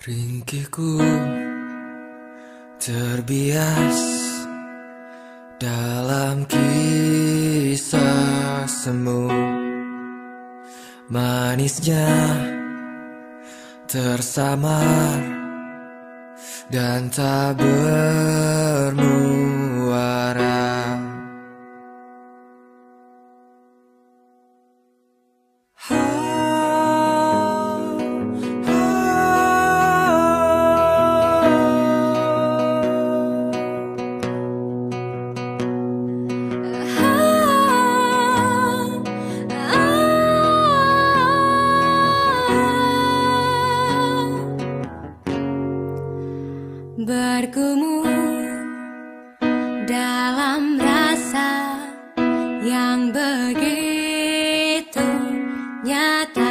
Ringkiku terbias dalam kisah semu. Manisnya tersamar dan tak bermuara Bergumul dalam rasa yang begitu nyata